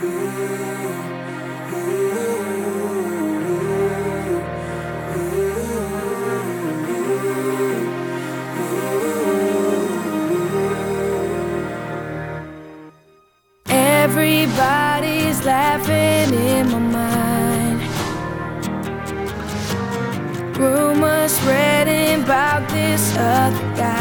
Everybody's laughing in my mind. Rumors spreading about this other guy.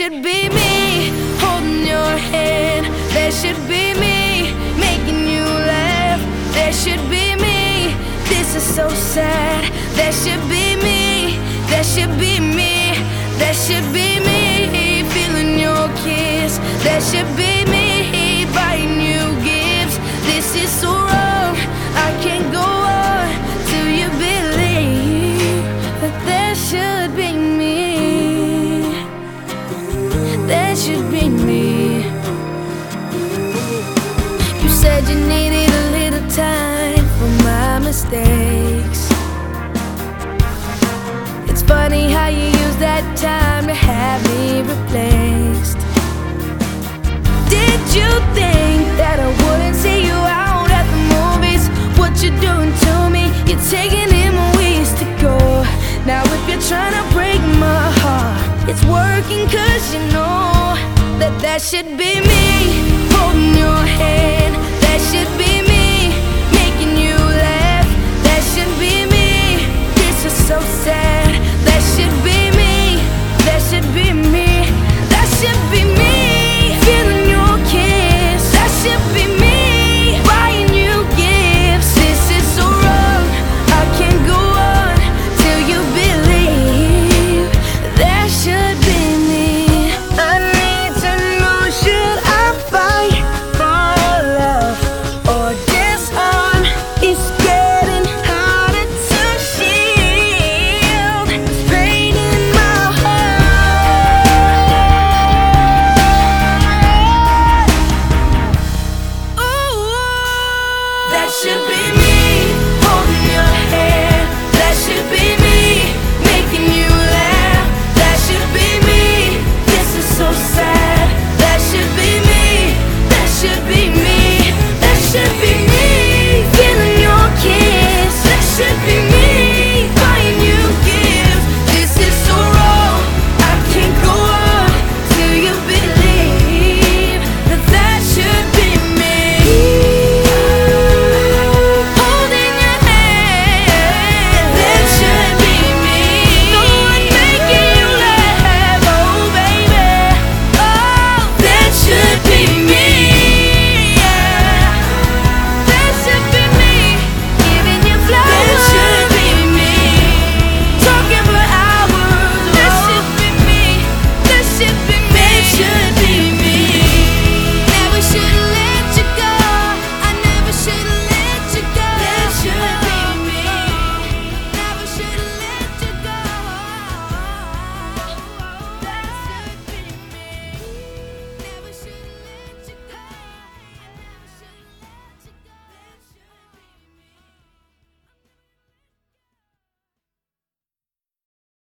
should be me holding your hand. There should be me making you laugh. There should be me. This is so sad. There should be me. There should be me. There should be me feeling your kiss. There should be. said you needed a little time for my mistakes. It's funny how you use that time to have me replaced. Did you think that I wouldn't see you out at the movies? What you doing to me? You're taking him ways to go. Now if you're trying to break my heart, it's working cause you know that that should be me should be